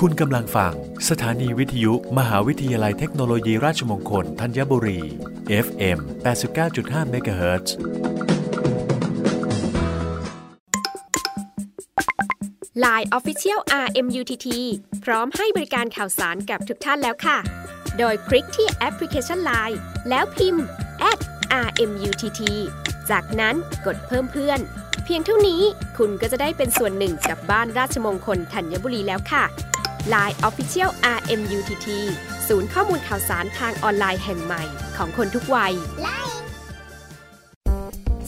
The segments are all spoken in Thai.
คุณกำลังฟัง สถานีวิทยุ มหาวิทยาลัยเทคโนโลยีราชมงคลธัญบุรี FM 89.5 MHz Line Official RMUTT พร้อมให้บริการข่าวสารกับทุกท่านแล้วค่ะ โดยคลิกที่แอปพลิเคชัน Line แล้วพิมพ์ @RMUTT จากนั้นกดเพิ่มเพื่อน เพียงเท่านี้คุณก็จะได้เป็นส่วนหนึ่งกับบ้านราชมงคลธัญบุรีแล้วค่ะ Line Official RMUTT ศูนย์ข้อมูลข่าวสารทางออนไลน์แห่งใหม่ของคนทุกวัย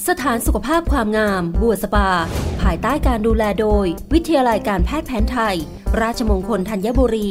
สถานสุขภาพความงาม บัวสปา ภายใต้การดูแลโดย วิทยาลัยการแพทย์แผนไทย ราชมงคลธัญบุรี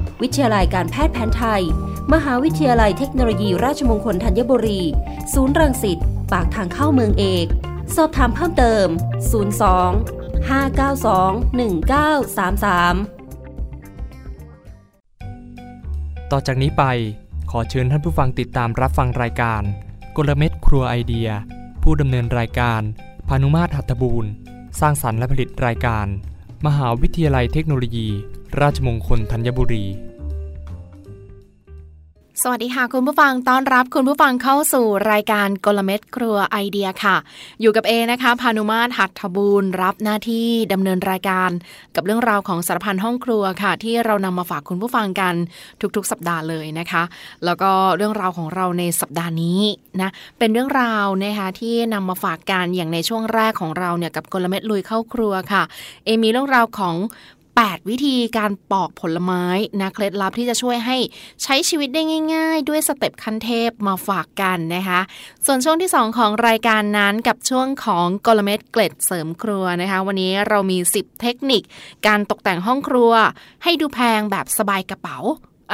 วิทยาลัยการแพทย์แผนไทย มหาวิทยาลัยเทคโนโลยีราชมงคลธัญบุรี ศูนย์รังสิต ปากทางเข้าเมืองเอก สอบถามเพิ่มเติม 02 592 1933 ต่อจากนี้ไปขอเชิญท่านผู้ฟังติดตามรับฟังรายการ กลเม็ดครัวไอเดีย ผู้ดำเนินรายการพานุมาตรหัตถบูรณ์ สร้างสรรค์และผลิตรายการ มหาวิทยาลัยเทคโนโลยี ราชมงคลธัญบุรี สวัสดีค่ะคุณผู้ฟังต้อนรับคุณผู้ฟังเข้าสู่รายการกลเม็ดครัวไอเดียค่ะ อยู่กับเอนะคะพานุมาตรหัตถบูรณ์รับหน้าที่ดำเนินรายการ กับเรื่องราวของสารพันห้องครัวค่ะ ที่เรานำมาฝากคุณผู้ฟังกันทุกๆ สัปดาห์เลยนะคะ แล้วก็เรื่องราวของเราในสัปดาห์นี้นะเป็นเรื่องราวนะคะที่นำมาฝากกันอย่างในช่วงแรกของเราเนี่ยกับกลเม็ดลุยเข้าครัวค่ะ เอมีเรื่องราวของ 8 วิธีการปอกผลไม้นะเคล็ดลับที่จะช่วยให้ใช้ชีวิตได้ง่าย ๆ ด้วยสเต็ปขั้นเทพมาฝากกันนะคะ ส่วนช่วงที่ 2 ของรายการนั้นกับช่วงของกลเม็ดเกล็ดเสริมครัวนะคะ วันนี้เรามี 10 เทคนิค การตกแต่งห้องครัว ให้ดูแพงแบบสบายกระเป๋า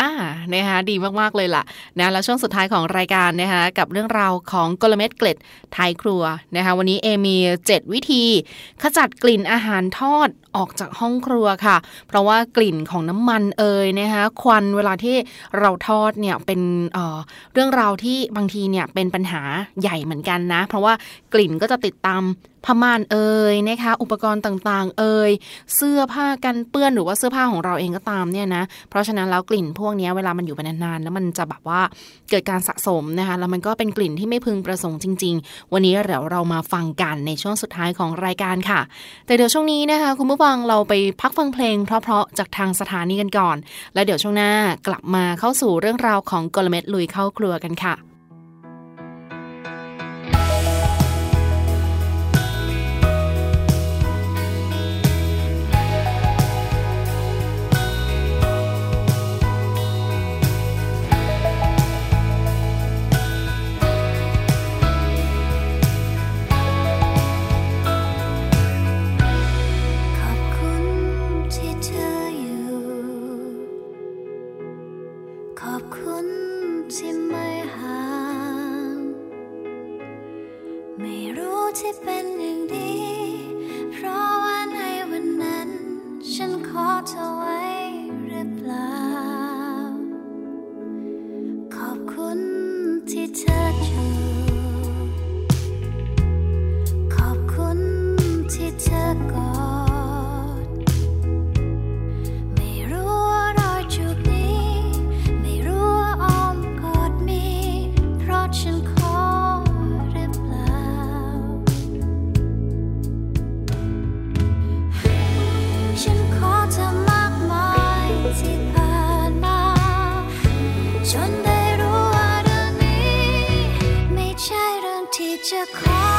อ่านะคะดีมาก ๆ เลยล่ะนะแล้วช่วงสุดท้ายของรายการนะคะกับเรื่องราวของกลเม็ดเกล็ดไทยครัวนะคะวันนี้เอมี 7 วิธี ขจัดกลิ่นอาหารทอด ออกจากห้องครัวค่ะ เพราะว่ากลิ่นของน้ำมันเอ่ยนะคะควันเวลาที่เราทอดเนี่ยเป็นเเรื่องราวที่บางทีเนี่ยเป็นปัญหาใหญ่เหมือนกันนะ เพราะว่ากลิ่นก็จะติดตามผ้าม่านเอ่ยนะคะอุปกรณ์ต่างๆ เอ่ยเสื้อผ้ากันเปื้อนหรือว่าเสื้อผ้าของเราเองก็ตามเนี่ยนะเพราะฉะนั้นแล้วกลิ่นพวกนี้เวลามันอยู่ไปนานๆแล้วมันจะแบบว่าเกิดการสะสมนะคะแล้วมันก็เป็นกลิ่นที่ไม่พึงประสงค์จริง ๆ วันนี้เดี๋ยวเรามาฟังกันในช่วงสุดท้ายของรายการค่ะ แต่เดี๋ยวช่วงนี้นะคะคุณผู้ฟังเราไปพักฟังเพลง เพราะๆจากทางสถานีกันก่อน และเดี๋ยวช่วงหน้ากลับมาเข้าสู่เรื่องราวของกลเม็ดลุยเข้าครัวกันค่ะ 着空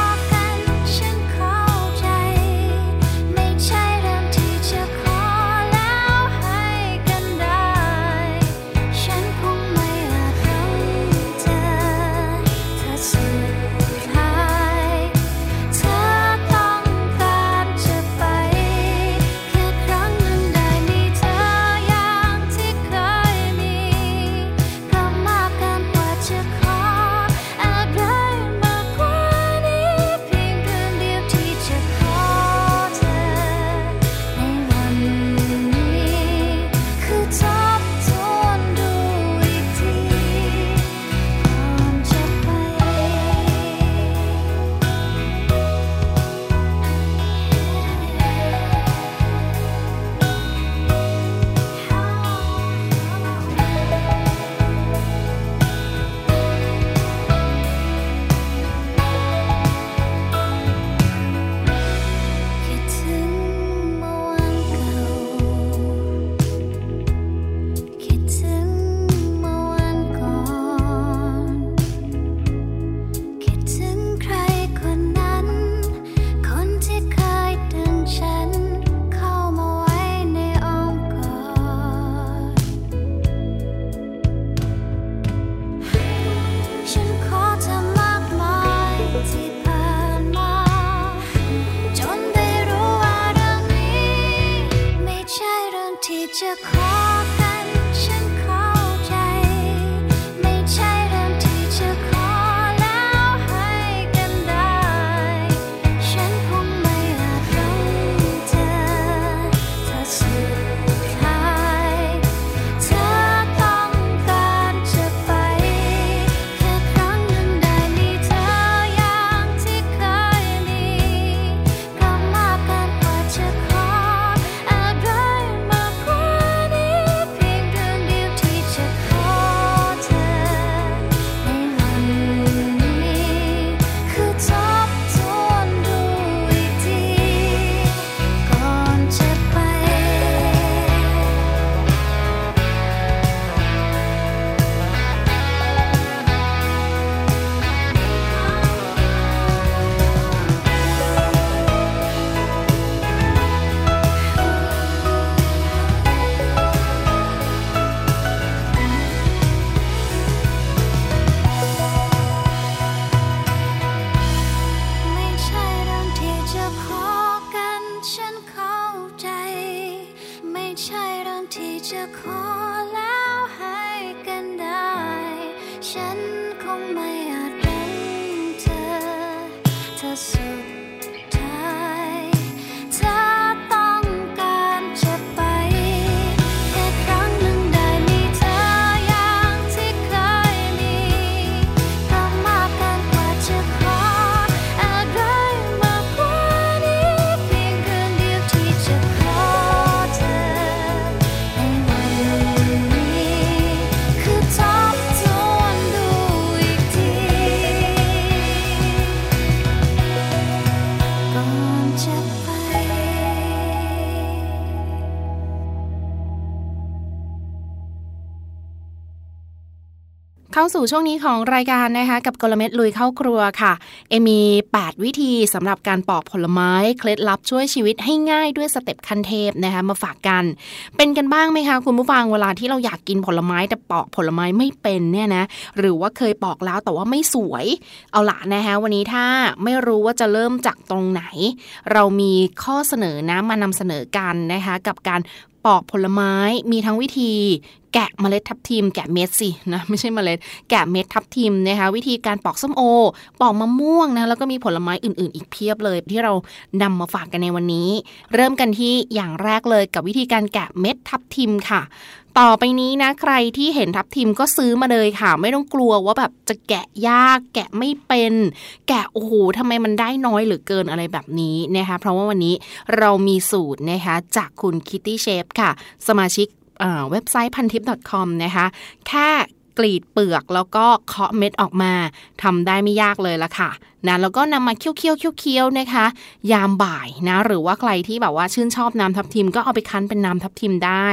เข้าสู่ช่วงนี้ของรายการนะคะ กับกลเม็ดลุยเข้าครัวค่ะ เอมี 8 วิธีสำหรับการปอกผลไม้ เคล็ดลับช่วยชีวิตให้ง่ายด้วยสเต็ปขั้นเทพนะคะ มาฝากกัน เป็นกันบ้างไหมคะ คุณผู้ฟังเวลาที่เราอยากกินผลไม้แต่ปอกผลไม้ไม่เป็นเนี่ยนะ หรือว่าเคยปอกแล้วแต่ว่าไม่สวย เอาละนะคะวันนี้ถ้าไม่รู้ว่าจะเริ่มจากตรงไหน เรามีข้อเสนอนะมานำเสนอกันนะคะ กับการ ปอกผลไม้มีทั้งวิธีแกะเมล็ดทับทิมแกะเม็ดสินะไม่ใช่เมล็ดแกะเม็ดทับทิมนะคะวิธีการปอกส้มโอ ปอกมะม่วงนะแล้วก็มีผลไม้อื่นๆ อีกเพียบเลย ที่เรานำมาฝากกันในวันนี้ เริ่มกันที่อย่างแรกเลยกับวิธีการแกะเม็ดทับทิมค่ะ ต่อไปนี้นะใครที่เห็นทับทิมก็ซื้อมาเลยค่ะ ไม่ต้องกลัวว่าแบบจะแกะยาก แกะไม่เป็น แกะโอ้โหทำไมมันได้น้อยเหรือเกินอะไรแบบนี้นะคะ เพราะว่าวันนี้เรามีสูตรนะคะจากคุณคิตตี้เชฟค่ะ สมาชิกเอ่อเว็บไซต์พันทิป .com นะคะ แค่ กรีดเปลือกแล้วก็เคาะเม็ดออกมาทำได้ไม่ยากเลยละค่ะนะแล้วก็นำมาเคี่ยวเคี่ยวเคี่ยวเคี่ยวนะคะ ยามบ่ายนะ หรือว่าใครที่แบบว่าชื่นชอบน้ำทับทิมก็เอาไปคั้นเป็นน้ำทับทิมได้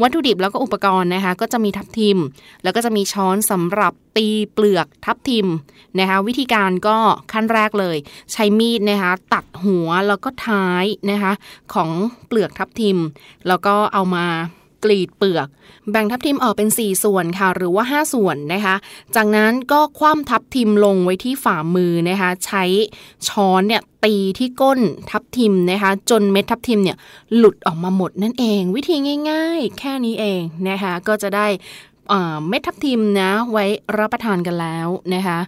วัตถุดิบแล้วก็อุปกรณ์นะคะ ก็จะมีทับทิม แล้วก็จะมีช้อนสำหรับตีเปลือกทับทิมนะคะวิธีการก็ขั้นแรกเลย ใช้มีดนะคะตัดหัวแล้วก็ท้ายนะคะของเปลือกทับทิม แล้วก็เอามา กรีดเปลือก แบ่งทับทิมออกเป็น 4 ส่วนค่ะ หรือว่า 5 ส่วนนะคะ จากนั้นก็คว่ำทับทิมลงไว้ที่ฝ่ามือนะคะ ใช้ช้อนเนี่ยตีที่ก้นทับทิมนะคะ จนเม็ดทับทิมเนี่ยหลุดออกมาหมดนั่นเอง วิธีง่าย ๆ แค่นี้เองนะคะ ก็จะได้เอ่อเม็ดทับทิมนะไว้รับประทานกันแล้วนะคะ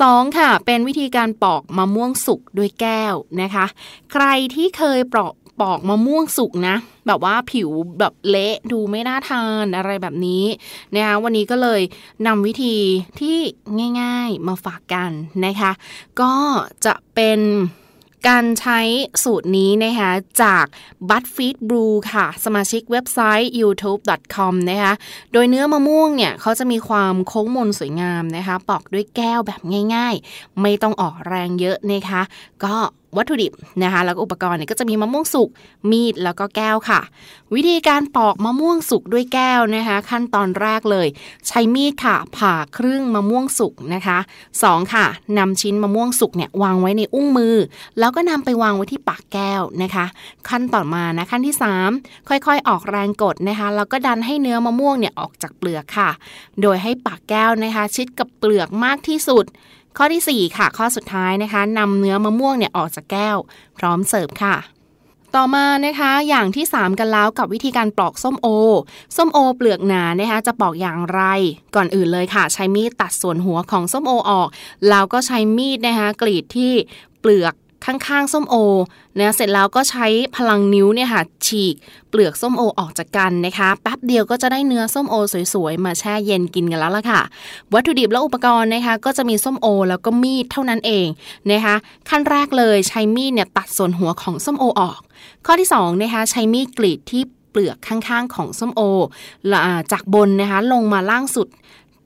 สองค่ะเป็นวิธีการปอกมะม่วงสุกด้วยแก้วนะคะ ใครที่เคยปอก ปอกมะม่วงสุกนะ แบบว่าผิวแบบเละดูไม่น่าทานอะไรแบบนี้นะคะวันนี้ก็เลยนำวิธีที่ง่ายๆมาฝากกันนะคะ ก็จะเป็นการใช้สูตรนี้นะคะจาก b u d f e e d Brew ค่ะ สมาชิกเว็บไซต์ youtube.com นะคะโดยเนื้อมะม่วงเนี่ยเขาจะมีความโค้งมนสวยงามนะคะ ปอกด้วยแก้วแบบง่ายๆ ไม่ต้องออกแรงเยอะนะคะ ก็ วัตถุดิบนะคะ แล้วก็อุปกรณ์เนี่ยก็จะมีมะม่วงสุก มีดแล้วก็แก้วค่ะ วิธีการปอกมะม่วงสุกด้วยแก้วนะคะ ขั้นตอนแรกเลย ใช้มีดค่ะ ผ่าครึ่งมะม่วงสุกนะคะสองค่ะนำชิ้นมะม่วงสุกเนี่ยวางไว้ในอุ้งมือ แล้วก็นำไปวางไว้ที่ปากแก้วนะคะ ขั้นต่อมานะขั้นที่ 3 ค่อยๆ ออกแรงกดนะคะแล้วก็ดันให้เนื้อมะม่วงเนี่ยออกจากเปลือกค่ะ โดยให้ปากแก้วนะคะ ชิดกับเปลือกมากที่สุด ข้อทีสี่ 4 ค่ะ ข้อสุดท้ายนะคะนำเนื้อมะม่วงเนี่ยออกจากแก้ว พร้อมเสิร์ฟค่ะ ต่อมานะคะอย่างที่ 3 กันแล้วกับวิธีการปลอกส้มโอ ส้มโอเปลือกหนานะคะจะปอกอย่างไร ก่อนอื่นเลยค่ะ ใช้มีดตัดส่วนหัวของส้มโอออก แล้วก็ใช้มีดนะคะกรีดที่เปลือก ข้างๆส้มโอนะเสร็จแล้วก็ใช้พลังนิ้วเนี่ยค่ะฉีกเปลือกส้มโอออกจากกันนะคะแป๊บเดียวก็จะได้เนื้อส้มโอสวยๆ มาแช่เย็นกินกันแล้วล่ะค่ะ วัตถุดิบและอุปกรณ์นะคะก็จะมีส้มโอแล้วก็มีดเท่านั้นเองนะคะขั้นแรกเลยใช้มีดเนี่ยตัดส่วนหัวของส้มโอออก ข้อที่2นะคะใช้มีดกรีดที่เปลือกข้างๆ ของส้มโอจากบนนะคะลงมาล่างสุด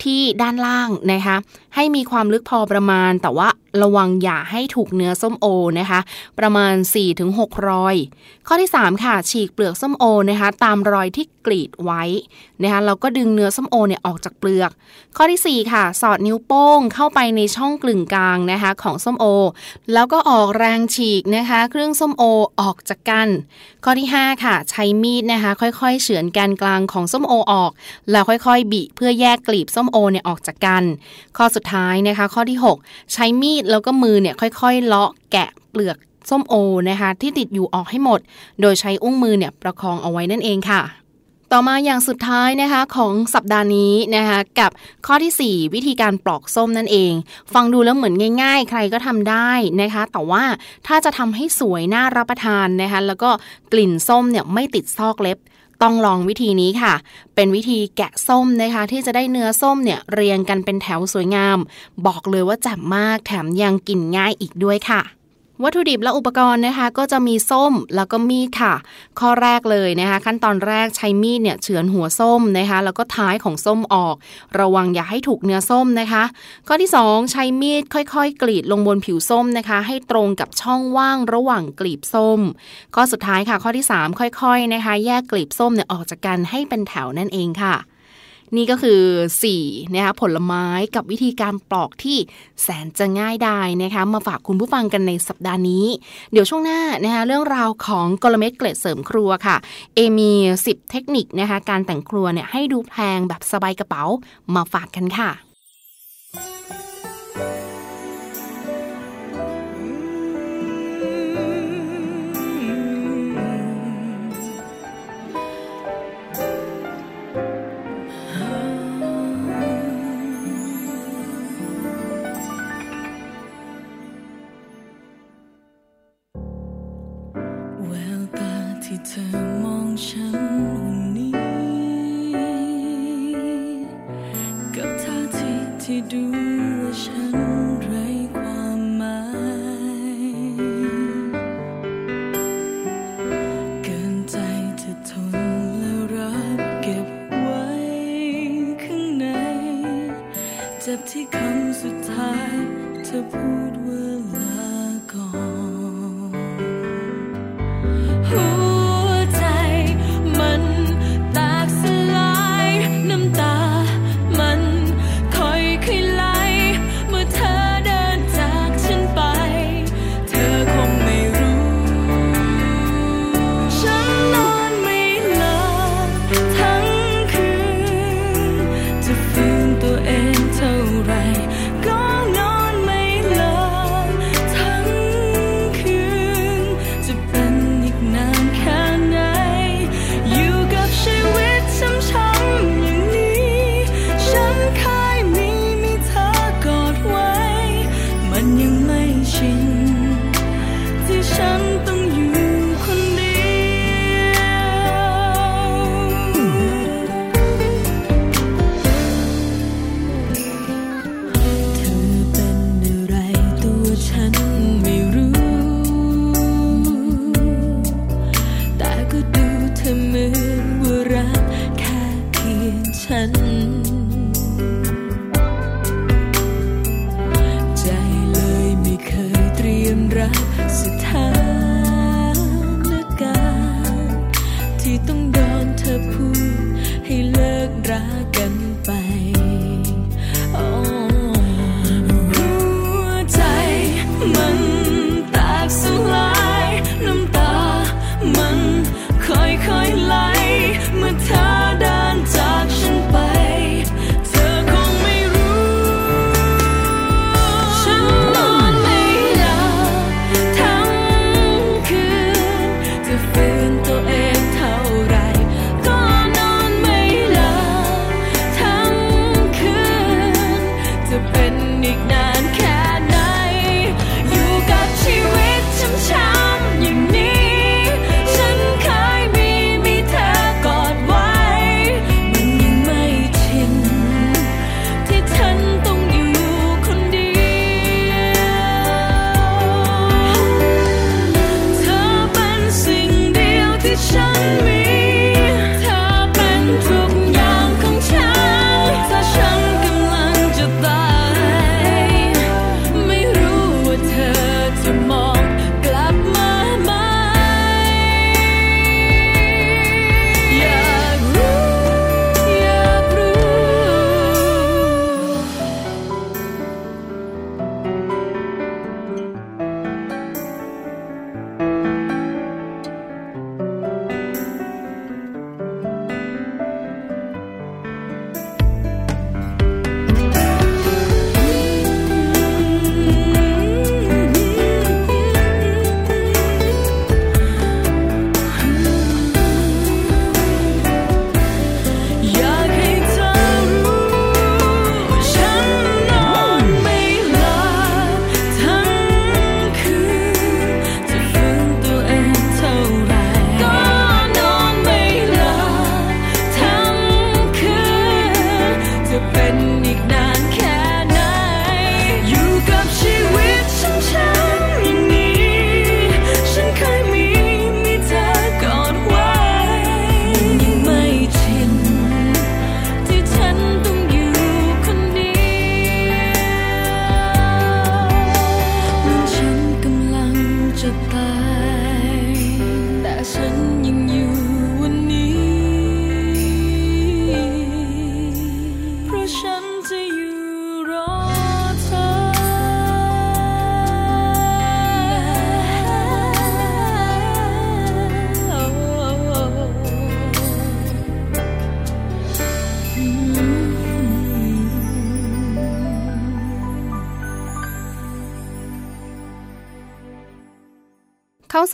ที่ด้านล่างนะคะให้มีความลึกพอประมาณ แต่ว่าระวังอย่าให้ถูกเนื้อส้มโอนะคะประมาณ 4-6 รอย ข้อที่ 3 ค่ะ ฉีกเปลือกส้มโอนะคะตามรอยที่กรีดไว้นะคะเราก็ดึงเนื้อส้มโอเนี่ยออกจากเปลือก ข้อที่ 4 ค่ะ สอดนิ้วโป้งเข้าไปในช่องกลึงกลางนะคะของส้มโอ แล้วก็ออกแรงฉีกนะคะเครื่องส้มโอออกจากกัน ข้อที่ 5 ค่ะ ใช้มีดนะคะค่อยๆ เฉือนแกนกลางของส้มโอออก แล้วค่อยๆ บิเพื่อแยกกลีบส้มมโอเนี่ยออกจากกัน ข้อสุดท้ายนะคะข้อที่ 6 ใช้มีดแล้วก็มือเนี่ยค่อยๆ เลาะแกะเปลือกส้มโอนะคะที่ติดอยู่ออกให้หมด โดยใช้อุ้งมือเนี่ยประคองเอาไว้นั่นเองค่ะต่อมาอย่างสุดท้ายนะคะของสัปดาห์นี้นะคะกับข้อที่ 4 วิธีการปลอกส้มนั่นเอง ฟังดูแล้วเหมือนง่าย ๆ ใครก็ทำได้นะคะ แต่ว่าถ้าจะทำให้สวยน่ารับประทานนะคะแล้วก็กลิ่นส้มเนี่ยไม่ติดซอกเล็บ ต้องลองวิธีนี้ค่ะ เป็นวิธีแกะส้มนะคะ ที่จะได้เนื้อส้มเนี่ยเรียงกันเป็นแถวสวยงาม บอกเลยว่าจับมากแถมยังกินง่ายอีกด้วยค่ะ วัตถุดิบและอุปกรณ์นะคะ ก็จะมีส้มแล้วก็มีดค่ะ ข้อแรกเลยนะคะ ขั้นตอนแรกใช้มีดเนี่ยเฉือนหัวส้มนะคะ แล้วก็ท้ายของส้มออก ระวังอย่าให้ถูกเนื้อส้มนะคะ ข้อที่ 2 ใช้มีดค่อยๆ กรีดลงบนผิวส้มนะคะ ให้ตรงกับช่องว่างระหว่างกลีบส้ม ข้อสุดท้ายค่ะ ข้อที่ 3 ค่อยๆนะคะ แยกกลีบส้มเนี่ยออกจากกันให้เป็นแถวนั่นเองค่ะ นี่ก็คือ4นะคะผลไม้กับวิธีการปลอกที่แสนจะง่ายดายนะคะมาฝากคุณผู้ฟังกันในสัปดาห์นี้ เดี๋ยวช่วงหน้านะคะเรื่องราวของกลเม็ดเกล็ดเสริมครัวค่ะ เอมี 10 เทคนิคนะคะการแต่งครัวเนี่ยให้ดูแพงแบบสบายกระเป๋ามาฝากกันค่ะ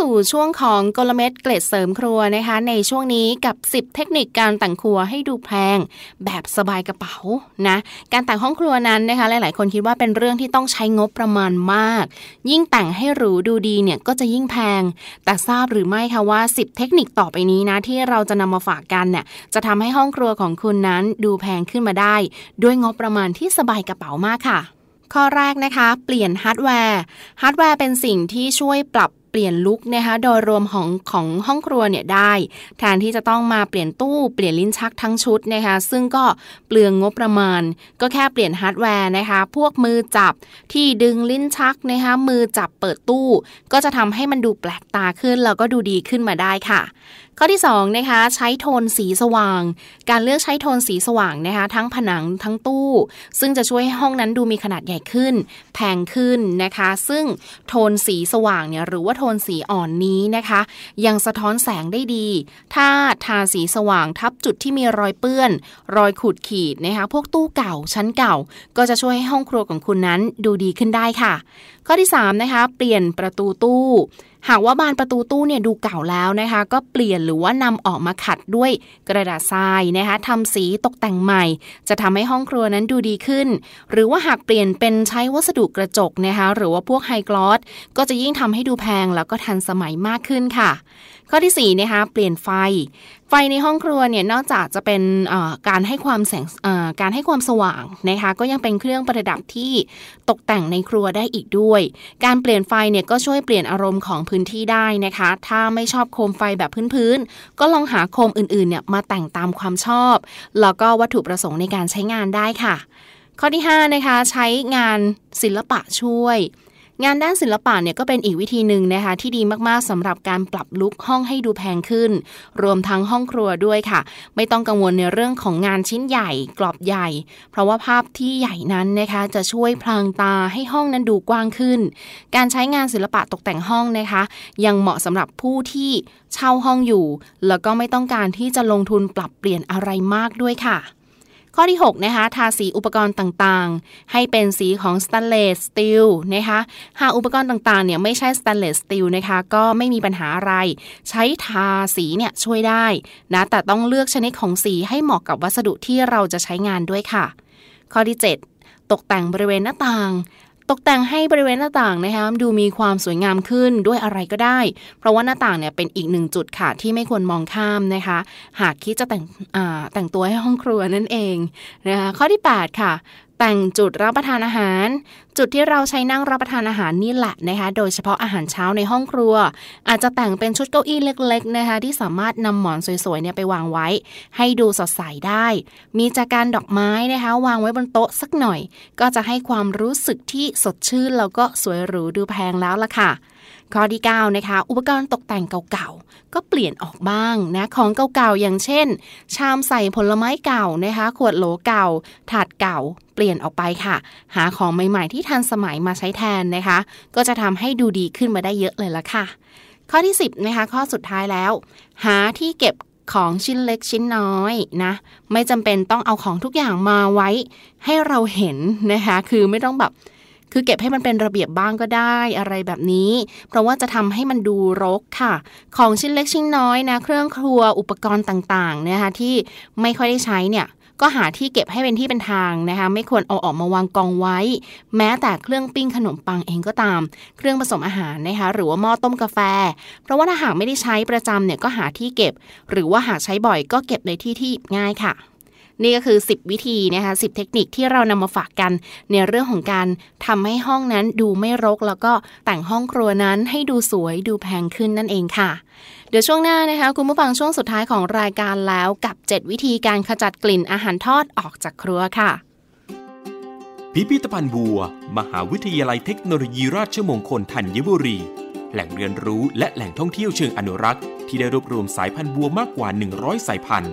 สู่ช่วงของกลเม็ดเกล็ดเสริมครัวนะคะ ในช่วงนี้กับ 10 เทคนิคการแต่งครัวให้ดูแพงแบบสบายกระเป๋านะการแต่งห้องครัวนั้นนะคะ หลาย ๆ คนคิดว่าเป็นเรื่องที่ต้องใช้งบประมาณมาก ยิ่งแต่งให้หรูดูดีเนี่ยก็จะยิ่งแพง แต่ทราบหรือไม่คะว่า 10 เทคนิคต่อไปนี้นะที่เราจะนำมาฝากกันเนี่ยจะทำให้ห้องครัวของคุณนั้นดูแพงขึ้นมาได้ ด้วยงบประมาณที่สบายกระเป๋ามากค่ะข้อแรกนะคะ เปลี่ยนฮาร์ดแวร์ ฮาร์ดแวร์เป็นสิ่งที่ช่วยปรับ เปลี่ยนลุคนะคะโดยรวมของของห้องครัวเนี่ยได้ แทนที่จะต้องมาเปลี่ยนตู้เปลี่ยนลิ้นชักทั้งชุดนะคะซึ่งก็เปลืองงบประมาณ ก็แค่เปลี่ยนฮาร์ดแวร์นะคะพวกมือจับที่ดึงลิ้นชักนะคะมือจับเปิดตู้ ก็จะทำให้มันดูแปลกตาขึ้นแล้วก็ดูดีขึ้นมาได้ค่ะข้อที่2นะคะใช้โทนสีสว่าง การเลือกใช้โทนสีสว่างนะคะทั้งผนังทั้งตู้ ซึ่งจะช่วยให้ห้องนั้นดูมีขนาดใหญ่ขึ้น แพงขึ้นนะคะ ซึ่งโทนสีสว่างเนี่ยหรือว่าโทนสีอ่อนนี้นะคะ ยังสะท้อนแสงได้ดี ถ้าทาสีสว่างทับจุดที่มีรอยเปื้อน รอยขูดขีดนะคะพวกตู้เก่าชั้นเก่า ก็จะช่วยให้ห้องครัวของคุณนั้นดูดีขึ้นได้ค่ะ ข้อที่3นะคะเปลี่ยนประตูตู้ หากว่าบานประตูตู้เนี่ยดูเก่าแล้วนะคะ ก็เปลี่ยนหรือว่านำออกมาขัดด้วยกระดาษทรายนะคะทำสีตกแต่งใหม่ จะทำให้ห้องครัวนั้นดูดีขึ้น หรือว่าหากเปลี่ยนเป็นใช้วัสดุกระจกนะคะหรือว่าพวกไฮกลอสก็จะยิ่งทำให้ดูแพงแล้วก็ทันสมัยมากขึ้นค่ะ ข้อที่4นะคะเปลี่ยนไฟ ไฟในห้องครัวเนี่ยนอกจากจะเป็นการให้ความแสงการให้ความสว่างนะคะก็ยังเป็นเครื่องประดับที่ตกแต่งในครัวได้อีกด้วย การเปลี่ยนไฟเนี่ยก็ช่วยเปลี่ยนอารมณ์ของพื้นที่ได้นะคะ ถ้าไม่ชอบโคมไฟแบบพื้นๆก็ลองหาโคมอื่นๆเนี่ยมาแต่งตามความชอบ แล้วก็วัตถุประสงค์ในการใช้งานได้ค่ะ ข้อที่5นะคะใช้งานศิลปะช่วย งานด้านศิลปะเนี่ยก็เป็นอีกวิธีหนึ่งนะคะที่ดีมากๆสำหรับการปรับลุคห้องให้ดูแพงขึ้น รวมทั้งห้องครัวด้วยค่ะ ไม่ต้องกังวลในเรื่องของงานชิ้นใหญ่ กรอบใหญ่ เพราะว่าภาพที่ใหญ่นั้นนะคะจะช่วยพลางตาให้ห้องนั้นดูกว้างขึ้น การใช้งานศิลปะตกแต่งห้องนะคะ ยังเหมาะสำหรับผู้ที่เช่าห้องอยู่ แล้วก็ไม่ต้องการที่จะลงทุนปรับเปลี่ยนอะไรมากด้วยค่ะ ข้อที่ 6 นะคะ ทาสีอุปกรณ์ต่างๆ ให้เป็นสีของ stainless steel นะคะ หากอุปกรณ์ต่างๆ เนี่ยไม่ใช่ stainless steel นะคะ ก็ไม่มีปัญหาอะไร ใช้ทาสีเนี่ยช่วยได้นะ แต่ต้องเลือกชนิดของสีให้เหมาะกับวัสดุที่เราจะใช้งานด้วยค่ะ ข้อที่ 7 ตกแต่งบริเวณหน้าต่าง ตกแต่งให้บริเวณหน้าต่างนะคะดูมีความสวยงามขึ้นด้วยอะไรก็ได้ เพราะว่าหน้าต่างเนี่ยเป็นอีกหนึ่งจุดค่ะที่ไม่ควรมองข้ามนะคะ หากคิดจะแต่งแต่งตัวให้ห้องครัวนั่นเองนะคะข้อที่ 8 ค่ะ แต่งจุดรับประทานอาหาร จุดที่เราใช้นั่งรับประทานอาหารนี่แหละนะคะ โดยเฉพาะอาหารเช้าในห้องครัว อาจจะแต่งเป็นชุดเก้าอี้เล็กๆนะคะ ที่สามารถนำหมอนสวยๆเนี่ยไปวางไว้ ให้ดูสดใสได้ มีจากการดอกไม้นะคะ วางไว้บนโต๊ะสักหน่อย ก็จะให้ความรู้สึกที่สดชื่นแล้วก็สวยหรูดูแพงแล้วล่ะค่ะ ข้อที่9นะคะอุปกรณ์ตกแต่งเก่าๆ ก็เปลี่ยนออกบ้างนะของเก่าๆ อย่างเช่น ชามใส่ผลไม้เก่านะคะขวดโหลเก่า ถาดเก่า เปลี่ยนออกไปค่ะ หาของใหม่ๆ ที่ทันสมัยมาใช้แทนนะคะ ก็จะทำให้ดูดีขึ้นมาได้เยอะเลยละค่ะ ข้อที่ 10นะคะข้อสุดท้ายแล้ว หาที่เก็บของชิ้นเล็กชิ้นน้อยนะ ไม่จำเป็นต้องเอาของทุกอย่างมาไว้ ให้เราเห็นนะคะ คือไม่ต้องแบบ คือเก็บให้มันเป็นระเบียบบ้างก็ได้อะไรแบบนี้ เพราะว่าจะทำให้มันดูรกค่ะ ของชิ้นเล็กชิ้นน้อยนะ เครื่องครัวอุปกรณ์ต่างๆนะคะที่ไม่ค่อยได้ใช้เนี่ยก็หาที่เก็บให้เป็นที่เป็นทางนะคะ ไม่ควรเอาออกมาวางกองไว้ แม้แต่เครื่องปิ้งขนมปังเองก็ตาม เครื่องผสมอาหารนะคะ หรือว่าหม้อต้มกาแฟ เพราะว่าถ้าหากไม่ได้ใช้ประจำเนี่ยก็หาที่เก็บ หรือว่าหากใช้บ่อยก็เก็บในที่ที่ง่ายค่ะ นี่ก็คือ 10 วิธีนะคะ10 เทคนิคที่เรานำมาฝากกันในเรื่องของการทำให้ห้องนั้นดูไม่รก แล้วก็แต่งห้องครัวนั้นให้ดูสวยดูแพงขึ้นนั่นเองค่ะ เดี๋ยวช่วงหน้านะคะ คุณผู้ฟังช่วงสุดท้ายของรายการแล้วกับ 7 วิธีการขจัดกลิ่นอาหารทอดออกจากครัวค่ะ พิพิธภัณฑ์บัว มหาวิทยาลัยเทคโนโลยีราชมงคลธัญบุรี แหล่งเรียนรู้และแหล่งท่องเที่ยวเชิงอนุรักษ์ที่ได้รวบรวมสายพันธุ์บัวมากกว่า 100 สายพันธุ์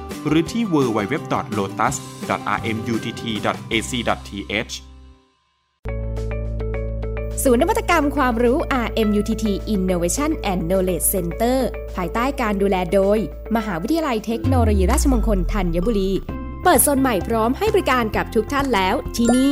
หรือที่ www.lotus.rmutt.ac.th ศูนย์นวัตกรรมความรู้ RMUTT Innovation and Knowledge Center ภายใต้การดูแลโดย มหาวิทยาลัยเทคโนโลยีราชมงคลธัญบุรี เปิดโซนใหม่พร้อมให้บริการกับทุกท่านแล้วที่นี่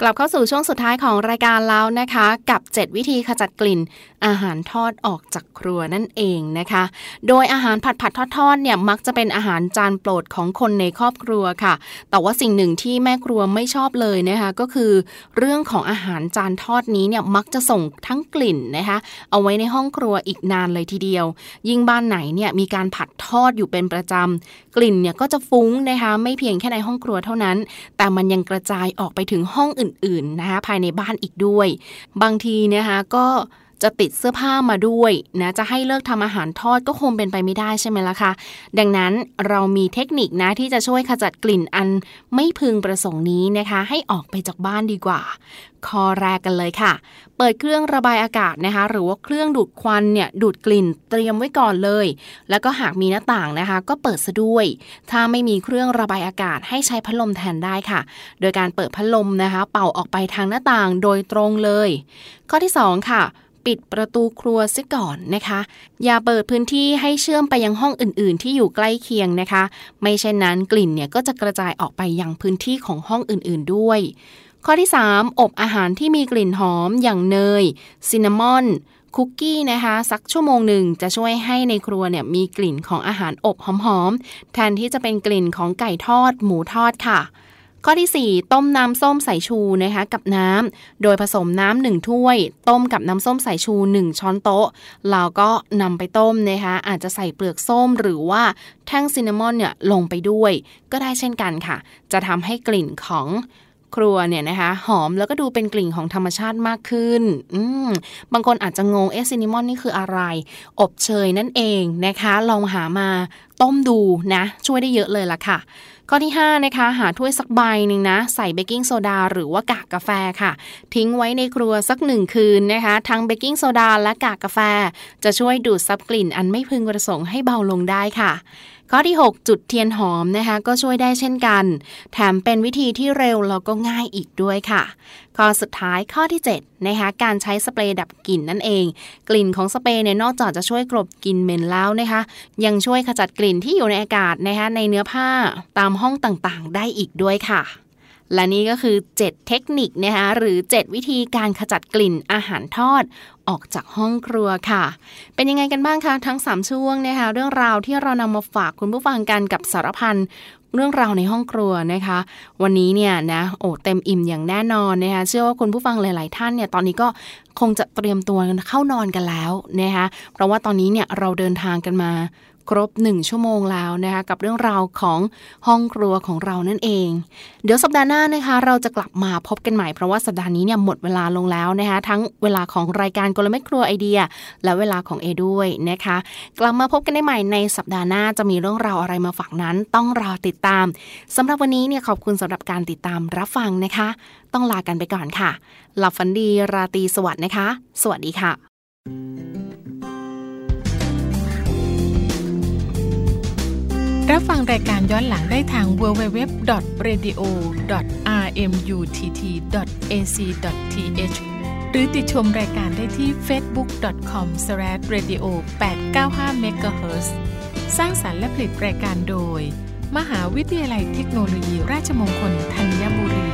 กลับเข้าสู่ช่วงสุดท้ายของรายการแล้วนะคะ กับ 7 วิธีขจัดกลิ่น อาหารทอดออกจากครัวนั่นเองนะคะ โดยอาหารผัดผัดทอดทอดเนี่ยมักจะเป็นอาหารจานโปรดของคนในครอบครัวค่ะ แต่ว่าสิ่งหนึ่งที่แม่ครัวไม่ชอบเลยนะคะก็คือ เรื่องของอาหารจานทอดนี้เนี่ยมักจะส่งทั้งกลิ่นนะคะเอาไว้ในห้องครัวอีกนานเลยทีเดียว ยิ่งบ้านไหนเนี่ยมีการผัดทอดอยู่เป็นประจำกลิ่นเนี่ยก็จะฟุ้งนะคะไม่เพียงแค่ในห้องครัวเท่านั้น แต่มันยังกระจายออกไปถึงห้องอื่นๆนะคะภายในบ้านอีกด้วย บางทีนะคะก็ จะติดเสื้อผ้ามาด้วยนะจะให้เลิกทำอาหารทอดก็คงเป็นไปไม่ได้ใช่ไหมล่ะคะ ดังนั้นเรามีเทคนิคนะที่จะช่วยขจัดกลิ่นอันไม่พึงประสงค์นี้นะคะ ให้ออกไปจากบ้านดีกว่า ข้อแรกกันเลยค่ะ เปิดเครื่องระบายอากาศนะคะ หรือว่าเครื่องดูดควันเนี่ยดูดกลิ่นเตรียมไว้ก่อนเลย แล้วก็หากมีหน้าต่างนะคะ ก็เปิดซะด้วย ถ้าไม่มีเครื่องระบายอากาศให้ใช้พัดลมแทนได้ค่ะ โดยการเปิดพัดลมนะคะ เป่าออกไปทางหน้าต่างโดยตรงเลย ข้อที่ 2 ค่ะ ปิดประตูครัวซิก่อนนะคะ อย่าเปิดพื้นที่ให้เชื่อมไปยังห้องอื่น ๆ ที่อยู่ใกล้เคียงนะคะ ไม่เช่นนั้นกลิ่นเนี่ยก็จะกระจายออกไปยังพื้นที่ของห้องอื่น ๆ ด้วย ข้อที่ 3 อบอาหารที่มีกลิ่นหอมอย่างเนยซินนามอนคุกกี้นะคะสักชั่วโมงหนึ่งจะช่วยให้ในครัวเนี่ยมีกลิ่นของอาหารอบหอมๆแทนที่จะเป็นกลิ่นของไก่ทอด หมูทอดค่ะ ข้อที่ 4 ต้มน้ำส้มสายชูนะคะกับน้ำโดยผสมน้ำหนึ่งถ้วย ต้มกับน้ำส้มสายชู 1 ช้อนโต๊ะเราก็นำไปต้มนะคะอาจจะใส่เปลือกส้มหรือว่าแท่งซินนามอนเนี่ยลงไปด้วย ก็ได้เช่นกันค่ะ จะทำให้กลิ่นของครัวเนี่ยนะคะหอมแล้วก็ดูเป็นกลิ่นของธรรมชาติมากขึ้น อืมบางคนอาจจะงงเอซินนามอนนี่คืออะไร อบเชยนั่นเองนะคะ ลองหามาต้มดูนะ ช่วยได้เยอะเลยล่ะค่ะ ข้อที่5นะคะหาถ้วยสักใบหนึ่งนะใส่เบกกิ้งโซดาหรือว่ากากกาแฟค่ะ ทิ้งไว้ในครัวสักหนึ่งคืนนะคะทั้งเบกกิ้งโซดาและกากกาแฟ จะช่วยดูดซับกลิ่นอันไม่พึงประสงค์ให้เบาลงได้ค่ะ ข้อที่ 6 จุดเทียนหอมนะคะ ก็ช่วยได้เช่นกัน แถมเป็นวิธีที่เร็วแล้วก็ง่ายอีกด้วยค่ะ ข้อสุดท้ายข้อที่7นะคะการใช้สเปรย์ดับกลิ่นนั่นเอง กลิ่นของสเปรย์เนี่ยนอกจากจะช่วยกลบกลิ่นเหม็นแล้วนะคะ ยังช่วยขจัดกลิ่นที่อยู่ในอากาศนะคะในเนื้อผ้าตามห้องต่างๆ ได้อีกด้วยค่ะและนี่ก็คือ 7 เทคนิคนะคะหรือ 7 วิธีการขจัดกลิ่นอาหารทอด ออกจากห้องครัวค่ะ เป็นยังไงกันบ้างคะทั้ง 3 ช่วงนะคะเรื่องราวที่เรานำมาฝากคุณผู้ฟังกันกับสารพันเรื่องราวในห้องครัวนะคะ วันนี้เนี่ยนะโอ้เต็มอิ่มอย่างแน่นอนนะคะเชื่อว่าคุณผู้ฟังหลาย ๆ ท่านเนี่ยตอนนี้ก็คงจะเตรียมตัวเข้านอนกันแล้วนะคะเพราะว่าตอนนี้เนี่ยเราเดินทางกันมา ครบ 1 ชั่วโมงแล้วนะคะกับเรื่องราวของห้องครัวของเรานั่นเอง เดี๋ยวสัปดาห์หน้านะคะ เราจะกลับมาพบกันใหม่เพราะว่าสัปดาห์นี้เนี่ยหมดเวลาลงแล้วนะคะทั้งเวลาของรายการกลเม็ดครัวไอเดีย และเวลาของเอด้วยนะคะ กลับมาพบกันได้ใหม่ในสัปดาห์หน้าจะมีเรื่องราวอะไรมาฝากนั้น ต้องรอติดตามสำหรับวันนี้เนี่ยขอบคุณสำหรับการติดตามรับฟังนะคะ ต้องลากันไปก่อนค่ะ หลับฝันดีราตรีสวัสดิ์นะคะ สวัสดีค่ะ รับฟังรายการย้อนหลังได้ทาง www.radio.rmutt.ac.th หรือติดชมรายการได้ที่ facebook.com/radio895 MHz สร้างสารรค์และผลิตรายการโดย มหาวิทยาลัยเทคโนโลยีราชมงคลธัญบุรี